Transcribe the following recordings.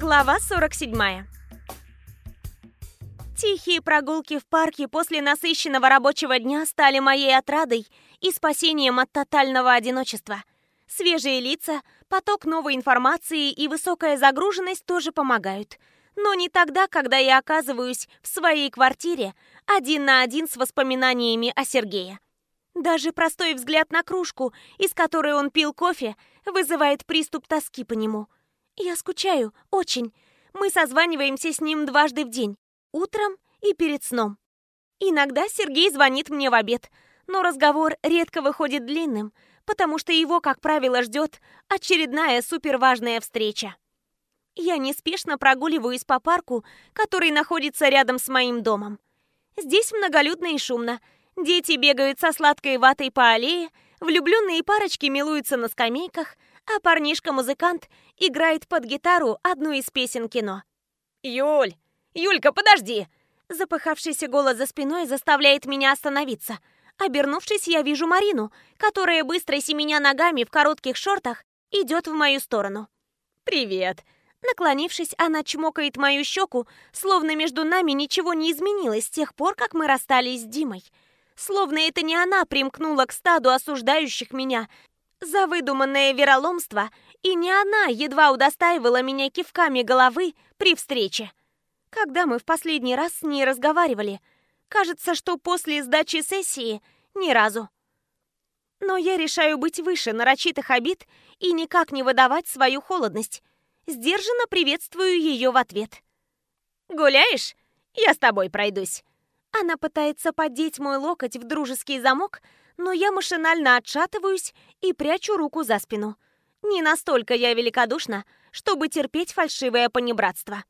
Глава 47. Тихие прогулки в парке после насыщенного рабочего дня стали моей отрадой и спасением от тотального одиночества. Свежие лица, поток новой информации и высокая загруженность тоже помогают. Но не тогда, когда я оказываюсь в своей квартире один на один с воспоминаниями о Сергее. Даже простой взгляд на кружку, из которой он пил кофе, вызывает приступ тоски по нему. Я скучаю, очень. Мы созваниваемся с ним дважды в день, утром и перед сном. Иногда Сергей звонит мне в обед, но разговор редко выходит длинным, потому что его, как правило, ждет очередная суперважная встреча. Я неспешно прогуливаюсь по парку, который находится рядом с моим домом. Здесь многолюдно и шумно. Дети бегают со сладкой ватой по аллее, влюбленные парочки милуются на скамейках, а парнишка-музыкант играет под гитару одну из песен кино. «Юль! Юлька, подожди!» Запыхавшийся голос за спиной заставляет меня остановиться. Обернувшись, я вижу Марину, которая быстро семеня ногами в коротких шортах идет в мою сторону. «Привет!» Наклонившись, она чмокает мою щеку, словно между нами ничего не изменилось с тех пор, как мы расстались с Димой. Словно это не она примкнула к стаду осуждающих меня за выдуманное вероломство, и не она едва удостаивала меня кивками головы при встрече. Когда мы в последний раз с ней разговаривали? Кажется, что после сдачи сессии ни разу. Но я решаю быть выше нарочитых обид и никак не выдавать свою холодность. Сдержанно приветствую ее в ответ. «Гуляешь? Я с тобой пройдусь». Она пытается поддеть мой локоть в дружеский замок, но я машинально отшатываюсь и прячу руку за спину. Не настолько я великодушна, чтобы терпеть фальшивое понебратство.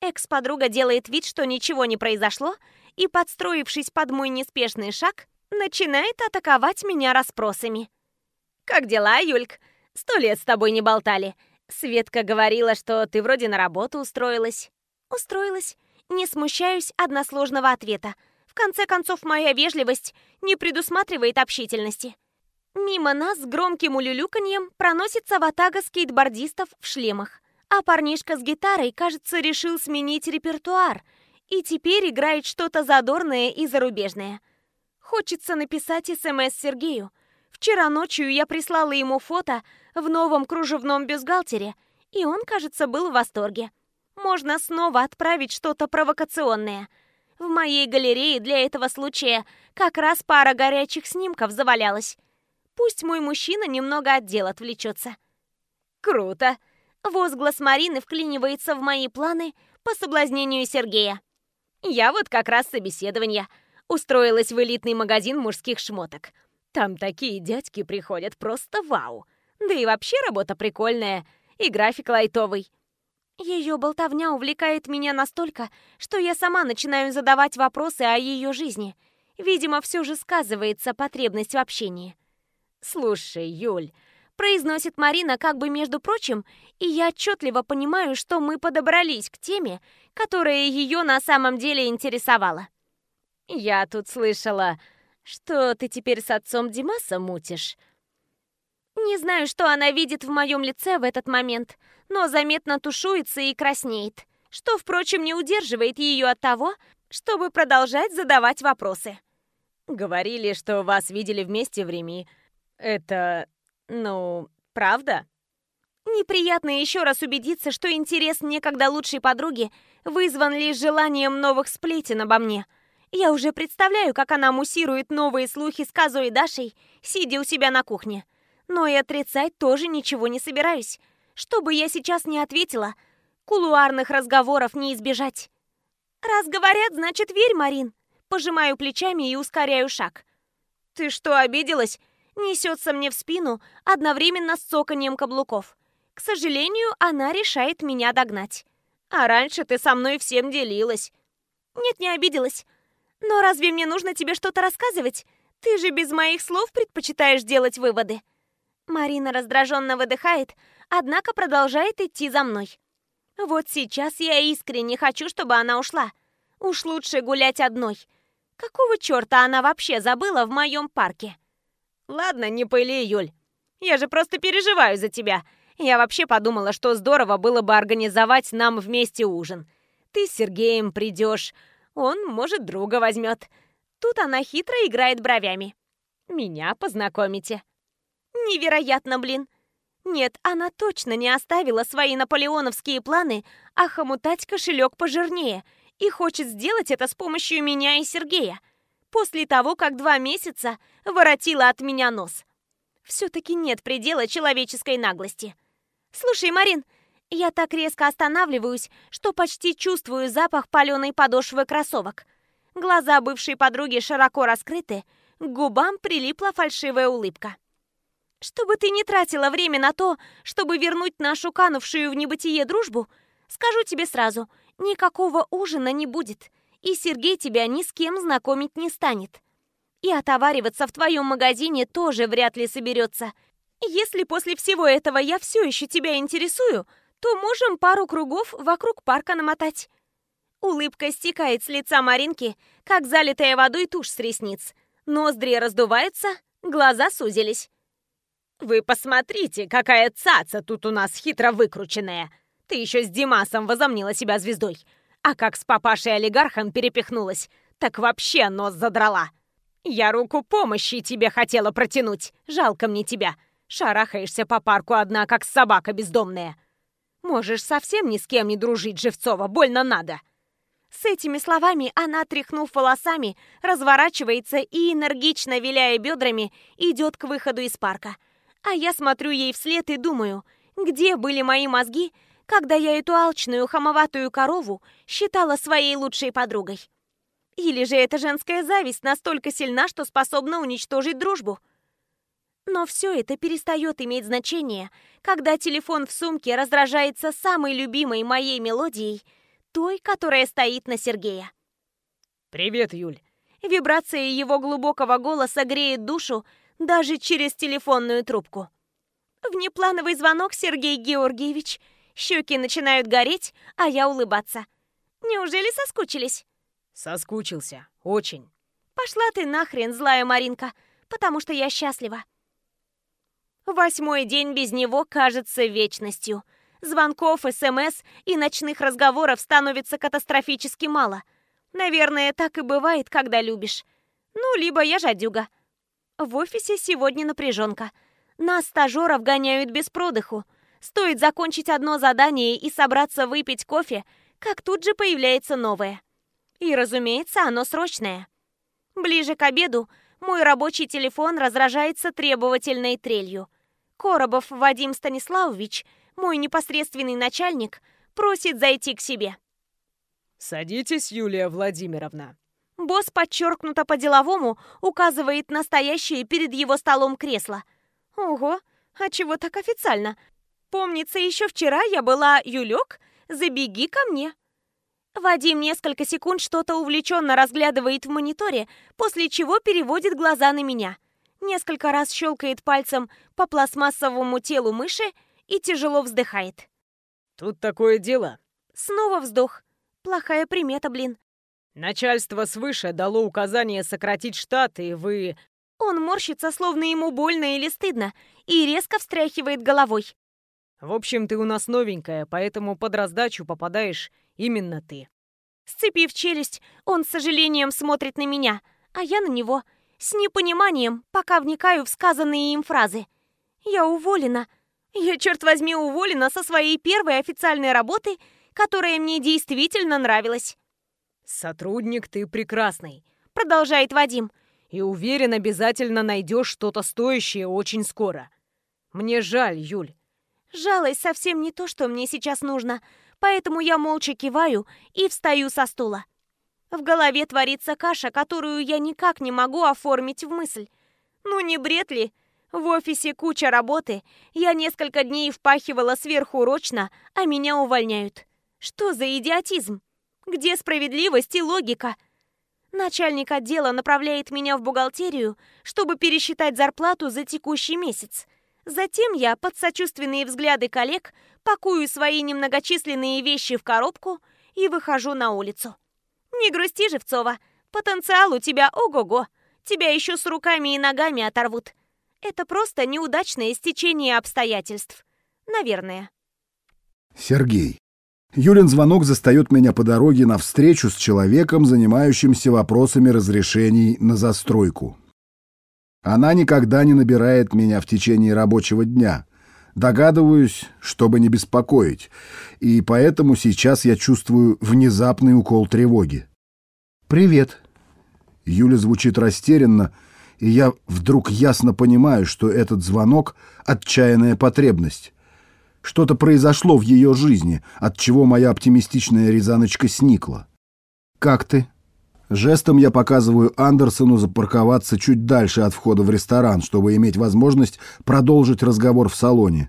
Экс-подруга делает вид, что ничего не произошло, и, подстроившись под мой неспешный шаг, начинает атаковать меня расспросами. «Как дела, Юльк? Сто лет с тобой не болтали. Светка говорила, что ты вроде на работу устроилась». «Устроилась. Не смущаюсь односложного ответа. В конце концов, моя вежливость не предусматривает общительности». Мимо нас с громким улюлюканьем проносится ватага скейтбордистов в шлемах. А парнишка с гитарой, кажется, решил сменить репертуар и теперь играет что-то задорное и зарубежное. Хочется написать СМС Сергею. Вчера ночью я прислала ему фото в новом кружевном бюстгальтере, и он, кажется, был в восторге. Можно снова отправить что-то провокационное. В моей галерее для этого случая как раз пара горячих снимков завалялась. Пусть мой мужчина немного от дел отвлечется. «Круто!» Возглас Марины вклинивается в мои планы по соблазнению Сергея. Я вот как раз собеседование. Устроилась в элитный магазин мужских шмоток. Там такие дядьки приходят, просто вау. Да и вообще работа прикольная, и график лайтовый. Ее болтовня увлекает меня настолько, что я сама начинаю задавать вопросы о ее жизни. Видимо, все же сказывается потребность в общении. «Слушай, Юль, произносит Марина как бы между прочим, и я отчетливо понимаю, что мы подобрались к теме, которая ее на самом деле интересовала. «Я тут слышала, что ты теперь с отцом Димаса мутишь». Не знаю, что она видит в моем лице в этот момент, но заметно тушуется и краснеет, что, впрочем, не удерживает ее от того, чтобы продолжать задавать вопросы. «Говорили, что вас видели вместе в Реми. Это ну, правда? Неприятно еще раз убедиться, что интерес некогда лучшей подруги вызван лишь желанием новых сплетен обо мне. Я уже представляю, как она муссирует новые слухи с Казой и Дашей, сидя у себя на кухне. Но и отрицать тоже ничего не собираюсь. Что бы я сейчас не ответила, кулуарных разговоров не избежать. Раз говорят, значит верь, Марин. Пожимаю плечами и ускоряю шаг. Ты что, обиделась? несется мне в спину одновременно с цоканьем каблуков. К сожалению, она решает меня догнать. А раньше ты со мной всем делилась. Нет, не обиделась. Но разве мне нужно тебе что-то рассказывать? Ты же без моих слов предпочитаешь делать выводы. Марина раздраженно выдыхает, однако продолжает идти за мной. Вот сейчас я искренне хочу, чтобы она ушла. Уж лучше гулять одной. Какого черта она вообще забыла в моем парке? Ладно, не пыли, Юль. Я же просто переживаю за тебя. Я вообще подумала, что здорово было бы организовать нам вместе ужин. Ты с Сергеем придешь, он, может, друга возьмет. Тут она хитро играет бровями. Меня познакомите. Невероятно, блин. Нет, она точно не оставила свои наполеоновские планы охомутать кошелек пожирнее и хочет сделать это с помощью меня и Сергея. После того, как два месяца воротила от меня нос. Все-таки нет предела человеческой наглости. Слушай, Марин, я так резко останавливаюсь, что почти чувствую запах паленой подошвы кроссовок. Глаза бывшей подруги широко раскрыты, к губам прилипла фальшивая улыбка. Чтобы ты не тратила время на то, чтобы вернуть нашу канувшую в небытие дружбу, скажу тебе сразу, никакого ужина не будет, и Сергей тебя ни с кем знакомить не станет. И отовариваться в твоем магазине тоже вряд ли соберется. Если после всего этого я все еще тебя интересую, то можем пару кругов вокруг парка намотать. Улыбка стекает с лица Маринки, как залитая водой тушь с ресниц. Ноздри раздуваются, глаза сузились. «Вы посмотрите, какая цаца тут у нас хитро выкрученная! Ты еще с Димасом возомнила себя звездой, а как с папашей-олигархом перепихнулась, так вообще нос задрала! Я руку помощи тебе хотела протянуть, жалко мне тебя! Шарахаешься по парку одна, как собака бездомная! Можешь совсем ни с кем не дружить, Живцова, больно надо!» С этими словами она, тряхнув волосами, разворачивается и, энергично виляя бедрами, идет к выходу из парка – а я смотрю ей вслед и думаю, где были мои мозги, когда я эту алчную хамоватую корову считала своей лучшей подругой. Или же эта женская зависть настолько сильна, что способна уничтожить дружбу? Но все это перестает иметь значение, когда телефон в сумке раздражается самой любимой моей мелодией, той, которая стоит на Сергея. «Привет, Юль!» Вибрация его глубокого голоса греет душу, даже через телефонную трубку. Внеплановый звонок, Сергей Георгиевич. Щеки начинают гореть, а я улыбаться. Неужели соскучились? Соскучился. Очень. Пошла ты нахрен, злая Маринка, потому что я счастлива. Восьмой день без него кажется вечностью. Звонков, СМС и ночных разговоров становится катастрофически мало. Наверное, так и бывает, когда любишь. Ну, либо я жадюга. В офисе сегодня напряженка. Нас, стажеров, гоняют без продыху. Стоит закончить одно задание и собраться выпить кофе, как тут же появляется новое. И, разумеется, оно срочное. Ближе к обеду мой рабочий телефон разражается требовательной трелью. Коробов Вадим Станиславович, мой непосредственный начальник, просит зайти к себе. «Садитесь, Юлия Владимировна», Босс подчеркнуто по-деловому указывает настоящее перед его столом кресло. Ого, а чего так официально? Помнится, еще вчера я была «Юлек, забеги ко мне». Вадим несколько секунд что-то увлеченно разглядывает в мониторе, после чего переводит глаза на меня. Несколько раз щелкает пальцем по пластмассовому телу мыши и тяжело вздыхает. «Тут такое дело». Снова вздох. Плохая примета, блин. Начальство свыше дало указание сократить штат, и вы...» Он морщится, словно ему больно или стыдно, и резко встряхивает головой. «В общем, ты у нас новенькая, поэтому под раздачу попадаешь именно ты». Сцепив челюсть, он с сожалением смотрит на меня, а я на него, с непониманием, пока вникаю в сказанные им фразы. «Я уволена. Я, черт возьми, уволена со своей первой официальной работы, которая мне действительно нравилась». «Сотрудник ты прекрасный», — продолжает Вадим. «И уверен, обязательно найдешь что-то стоящее очень скоро. Мне жаль, Юль». Жалость совсем не то, что мне сейчас нужно, поэтому я молча киваю и встаю со стула. В голове творится каша, которую я никак не могу оформить в мысль. Ну не бред ли? В офисе куча работы, я несколько дней впахивала сверхурочно, а меня увольняют. Что за идиотизм? Где справедливость и логика? Начальник отдела направляет меня в бухгалтерию, чтобы пересчитать зарплату за текущий месяц. Затем я, под сочувственные взгляды коллег, пакую свои немногочисленные вещи в коробку и выхожу на улицу. Не грусти, Живцова, потенциал у тебя ого-го. Тебя еще с руками и ногами оторвут. Это просто неудачное стечение обстоятельств. Наверное. Сергей. Юлин звонок застает меня по дороге на встречу с человеком, занимающимся вопросами разрешений на застройку. Она никогда не набирает меня в течение рабочего дня. Догадываюсь, чтобы не беспокоить, и поэтому сейчас я чувствую внезапный укол тревоги. «Привет». Юля звучит растерянно, и я вдруг ясно понимаю, что этот звонок — отчаянная потребность. Что-то произошло в ее жизни, от чего моя оптимистичная Рязаночка сникла. «Как ты?» Жестом я показываю Андерсону запарковаться чуть дальше от входа в ресторан, чтобы иметь возможность продолжить разговор в салоне.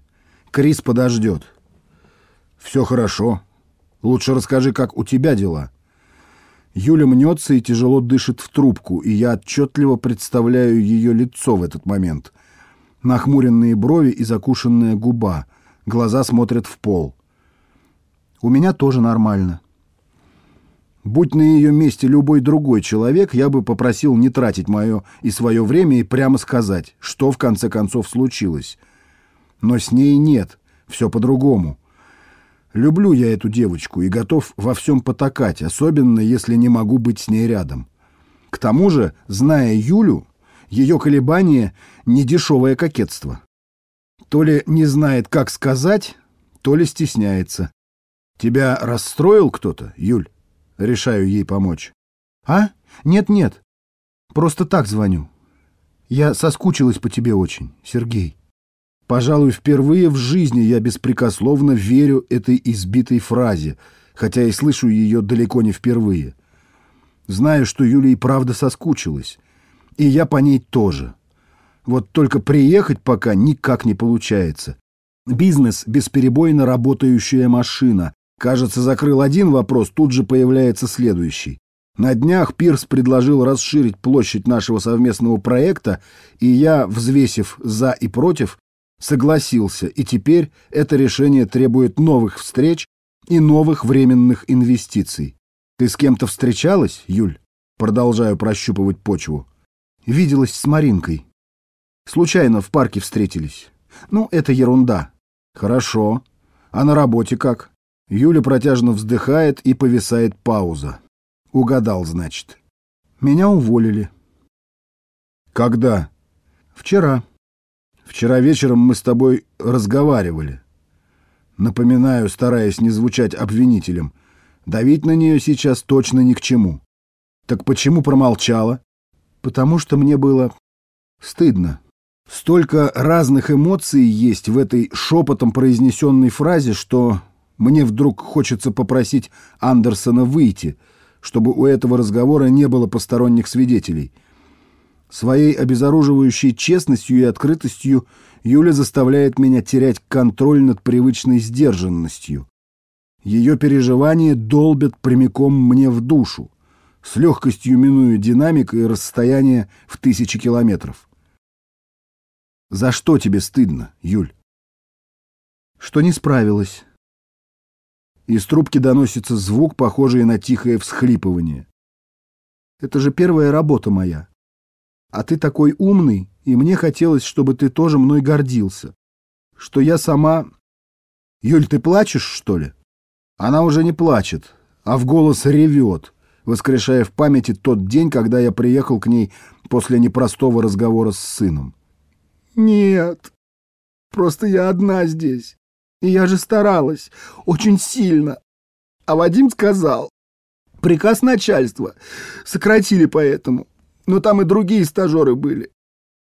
Крис подождет. «Все хорошо. Лучше расскажи, как у тебя дела». Юля мнется и тяжело дышит в трубку, и я отчетливо представляю ее лицо в этот момент. Нахмуренные брови и закушенная губа — глаза смотрят в пол. У меня тоже нормально. Будь на ее месте любой другой человек, я бы попросил не тратить мое и свое время и прямо сказать, что в конце концов случилось. Но с ней нет, все по-другому. Люблю я эту девочку и готов во всем потакать, особенно если не могу быть с ней рядом. К тому же, зная Юлю, ее колебания — недешевое кокетство. То ли не знает, как сказать, то ли стесняется. Тебя расстроил кто-то, Юль? Решаю ей помочь. А? Нет-нет. Просто так звоню. Я соскучилась по тебе очень, Сергей. Пожалуй, впервые в жизни я беспрекословно верю этой избитой фразе, хотя и слышу ее далеко не впервые. Знаю, что Юля и правда соскучилась. И я по ней тоже. Вот только приехать пока никак не получается. Бизнес — бесперебойно работающая машина. Кажется, закрыл один вопрос, тут же появляется следующий. На днях Пирс предложил расширить площадь нашего совместного проекта, и я, взвесив «за» и «против», согласился, и теперь это решение требует новых встреч и новых временных инвестиций. Ты с кем-то встречалась, Юль? Продолжаю прощупывать почву. Виделась с Маринкой. Случайно в парке встретились. Ну, это ерунда. Хорошо. А на работе как? Юля протяжно вздыхает и повисает пауза. Угадал, значит. Меня уволили. Когда? Вчера. Вчера вечером мы с тобой разговаривали. Напоминаю, стараясь не звучать обвинителем. Давить на нее сейчас точно ни к чему. Так почему промолчала? Потому что мне было стыдно. Столько разных эмоций есть в этой шепотом произнесенной фразе, что мне вдруг хочется попросить Андерсона выйти, чтобы у этого разговора не было посторонних свидетелей. Своей обезоруживающей честностью и открытостью Юля заставляет меня терять контроль над привычной сдержанностью. Ее переживания долбят прямиком мне в душу, с легкостью минуя динамик и расстояние в тысячи километров. За что тебе стыдно, Юль? Что не справилась. Из трубки доносится звук, похожий на тихое всхлипывание. Это же первая работа моя. А ты такой умный, и мне хотелось, чтобы ты тоже мной гордился. Что я сама... Юль, ты плачешь, что ли? Она уже не плачет, а в голос ревет, воскрешая в памяти тот день, когда я приехал к ней после непростого разговора с сыном. «Нет, просто я одна здесь. И я же старалась, очень сильно. А Вадим сказал, приказ начальства, сократили поэтому. Но там и другие стажеры были.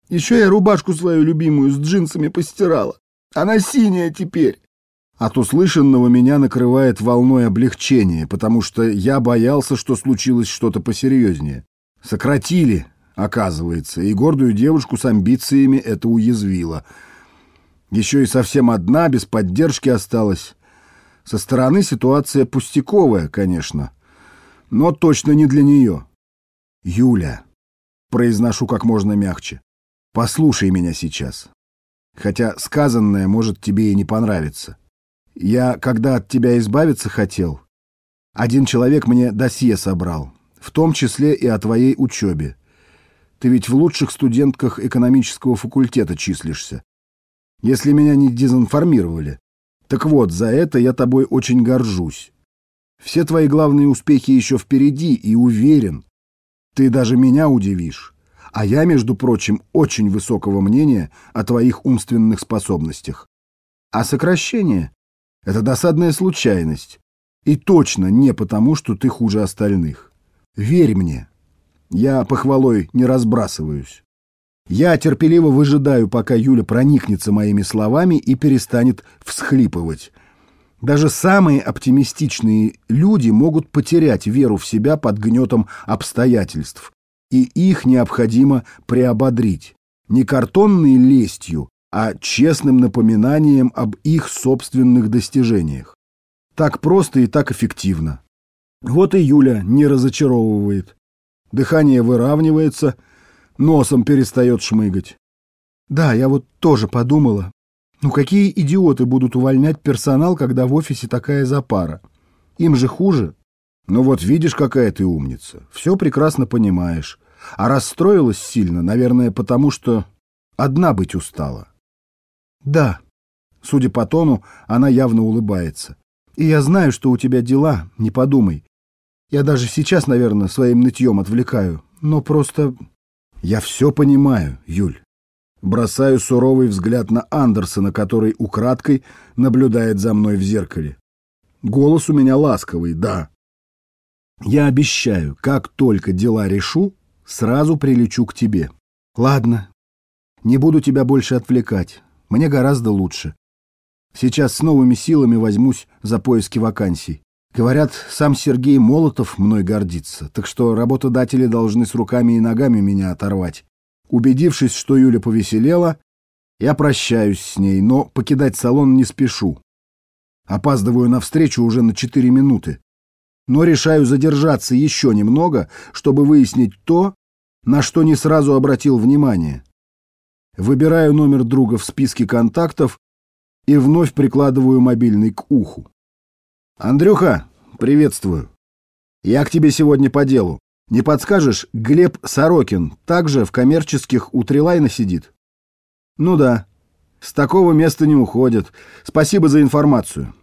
Еще я рубашку свою любимую с джинсами постирала. Она синяя теперь. От услышанного меня накрывает волной облегчения, потому что я боялся, что случилось что-то посерьезнее. Сократили, оказывается, и гордую девушку с амбициями это уязвило. Еще и совсем одна, без поддержки осталась. Со стороны ситуация пустяковая, конечно, но точно не для нее. «Юля», — произношу как можно мягче, — «послушай меня сейчас. Хотя сказанное может тебе и не понравиться. Я, когда от тебя избавиться хотел, один человек мне досье собрал, в том числе и о твоей учебе. Ты ведь в лучших студентках экономического факультета числишься. Если меня не дезинформировали, Так вот, за это я тобой очень горжусь. Все твои главные успехи еще впереди, и уверен, ты даже меня удивишь. А я, между прочим, очень высокого мнения о твоих умственных способностях. А сокращение — это досадная случайность. И точно не потому, что ты хуже остальных. Верь мне. Я похвалой не разбрасываюсь. Я терпеливо выжидаю, пока Юля проникнется моими словами и перестанет всхлипывать. Даже самые оптимистичные люди могут потерять веру в себя под гнетом обстоятельств, и их необходимо приободрить. Не картонной лестью, а честным напоминанием об их собственных достижениях. Так просто и так эффективно. Вот и Юля не разочаровывает. Дыхание выравнивается, носом перестает шмыгать. Да, я вот тоже подумала. Ну какие идиоты будут увольнять персонал, когда в офисе такая запара? Им же хуже. Ну вот видишь, какая ты умница. Все прекрасно понимаешь. А расстроилась сильно, наверное, потому что одна быть устала. Да. Судя по тону, она явно улыбается. И я знаю, что у тебя дела, не подумай. Я даже сейчас, наверное, своим нытьем отвлекаю. Но просто... Я все понимаю, Юль. Бросаю суровый взгляд на Андерсона, который украдкой наблюдает за мной в зеркале. Голос у меня ласковый, да. Я обещаю, как только дела решу, сразу прилечу к тебе. Ладно, не буду тебя больше отвлекать. Мне гораздо лучше. Сейчас с новыми силами возьмусь за поиски вакансий. Говорят, сам Сергей Молотов мной гордится, так что работодатели должны с руками и ногами меня оторвать. Убедившись, что Юля повеселела, я прощаюсь с ней, но покидать салон не спешу. Опаздываю на встречу уже на четыре минуты. Но решаю задержаться еще немного, чтобы выяснить то, на что не сразу обратил внимание. Выбираю номер друга в списке контактов и вновь прикладываю мобильный к уху. «Андрюха, приветствую. Я к тебе сегодня по делу. Не подскажешь, Глеб Сорокин также в коммерческих у Трилайна сидит?» «Ну да. С такого места не уходят. Спасибо за информацию.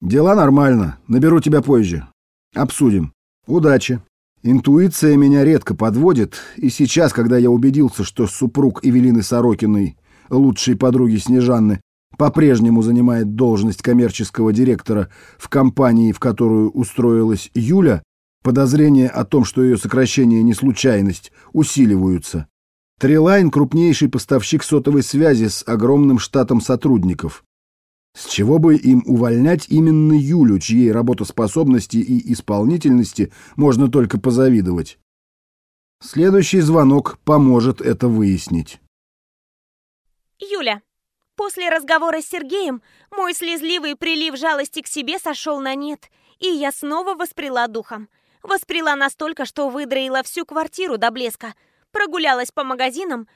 Дела нормально. Наберу тебя позже. Обсудим. Удачи». Интуиция меня редко подводит, и сейчас, когда я убедился, что супруг Эвелины Сорокиной, лучшей подруги Снежанны, по-прежнему занимает должность коммерческого директора в компании, в которую устроилась Юля, подозрения о том, что ее сокращение не случайность, усиливаются. Трилайн – крупнейший поставщик сотовой связи с огромным штатом сотрудников. С чего бы им увольнять именно Юлю, чьей работоспособности и исполнительности можно только позавидовать? Следующий звонок поможет это выяснить. Юля. После разговора с Сергеем мой слезливый прилив жалости к себе сошел на нет, и я снова восприла духом. Восприла настолько, что выдроила всю квартиру до блеска, прогулялась по магазинам,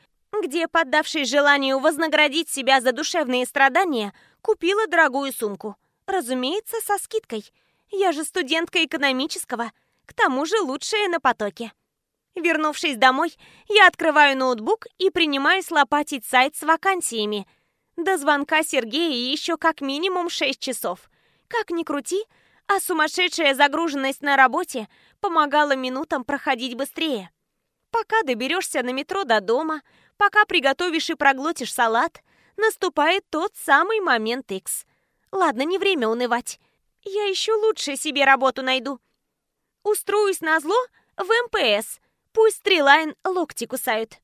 где, поддавшись желанию вознаградить себя за душевные страдания, купила дорогую сумку. Разумеется, со скидкой. Я же студентка экономического, к тому же лучшая на потоке. Вернувшись домой, я открываю ноутбук и принимаюсь лопатить сайт с вакансиями – до звонка Сергея еще как минимум 6 часов. Как ни крути, а сумасшедшая загруженность на работе помогала минутам проходить быстрее. Пока доберешься на метро до дома, пока приготовишь и проглотишь салат, наступает тот самый момент X. Ладно, не время унывать. Я еще лучше себе работу найду. Устроюсь на зло в МПС. Пусть Стрилайн локти кусают.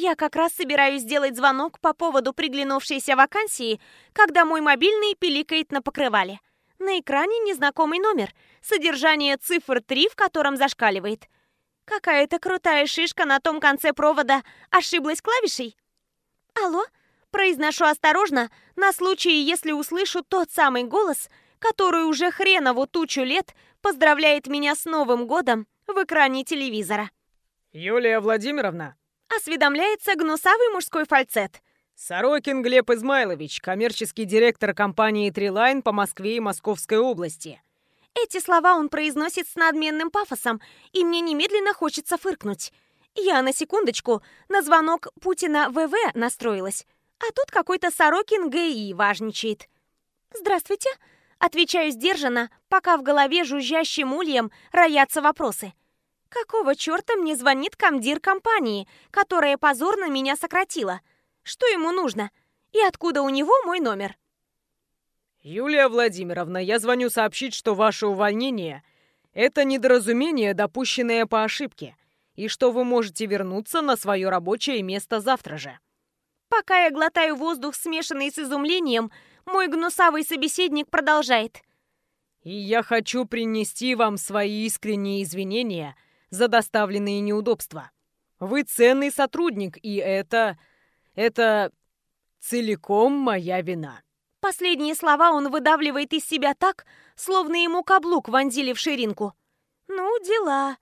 Я как раз собираюсь сделать звонок по поводу приглянувшейся вакансии, когда мой мобильный пиликает на покрывале. На экране незнакомый номер, содержание цифр 3 в котором зашкаливает. Какая-то крутая шишка на том конце провода ошиблась клавишей. «Алло?» Произношу осторожно, на случай, если услышу тот самый голос, который уже хреново тучу лет поздравляет меня с Новым годом в экране телевизора. «Юлия Владимировна, Осведомляется гнусавый мужской фальцет. Сорокин Глеб Измайлович, коммерческий директор компании «Трилайн» по Москве и Московской области. Эти слова он произносит с надменным пафосом, и мне немедленно хочется фыркнуть. Я на секундочку на звонок Путина ВВ настроилась, а тут какой-то Сорокин ГИ важничает. «Здравствуйте», — отвечаю сдержанно, пока в голове жужжащим ульем роятся вопросы. «Какого черта мне звонит комдир компании, которая позорно меня сократила? Что ему нужно? И откуда у него мой номер?» «Юлия Владимировна, я звоню сообщить, что ваше увольнение — это недоразумение, допущенное по ошибке, и что вы можете вернуться на свое рабочее место завтра же». Пока я глотаю воздух, смешанный с изумлением, мой гнусавый собеседник продолжает. «И я хочу принести вам свои искренние извинения за доставленные неудобства. Вы ценный сотрудник, и это... это целиком моя вина». Последние слова он выдавливает из себя так, словно ему каблук вонзили в ширинку. «Ну, дела.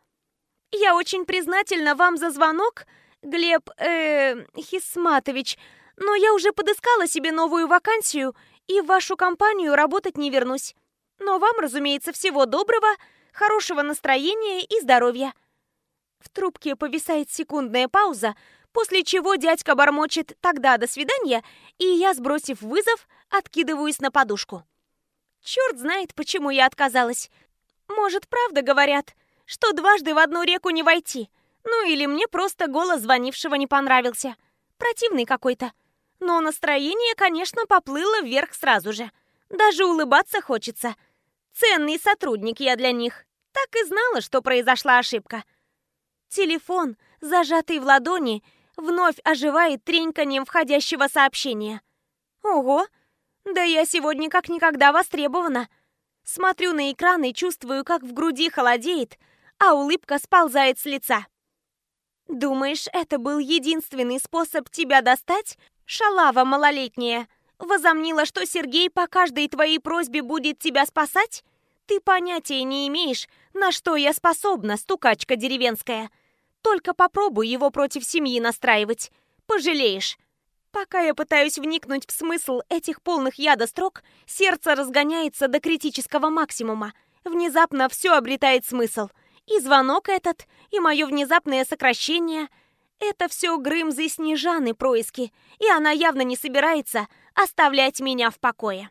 Я очень признательна вам за звонок, Глеб, э, Хисматович, но я уже подыскала себе новую вакансию и в вашу компанию работать не вернусь. Но вам, разумеется, всего доброго, хорошего настроения и здоровья». В трубке повисает секундная пауза, после чего дядька бормочет «тогда до свидания», и я, сбросив вызов, откидываюсь на подушку. Черт знает, почему я отказалась. Может, правда говорят, что дважды в одну реку не войти. Ну или мне просто голос звонившего не понравился. Противный какой-то. Но настроение, конечно, поплыло вверх сразу же. Даже улыбаться хочется. Ценный сотрудник я для них. Так и знала, что произошла ошибка. Телефон, зажатый в ладони, вновь оживает треньканием входящего сообщения. Ого! Да я сегодня как никогда востребована. Смотрю на экран и чувствую, как в груди холодеет, а улыбка сползает с лица. Думаешь, это был единственный способ тебя достать? Шалава малолетняя. Возомнила, что Сергей по каждой твоей просьбе будет тебя спасать? Ты понятия не имеешь, на что я способна, стукачка деревенская. Только попробуй его против семьи настраивать. Пожалеешь. Пока я пытаюсь вникнуть в смысл этих полных яда строк, сердце разгоняется до критического максимума. Внезапно все обретает смысл. И звонок этот, и мое внезапное сокращение — это все Грымзы Снежаны происки, и она явно не собирается оставлять меня в покое.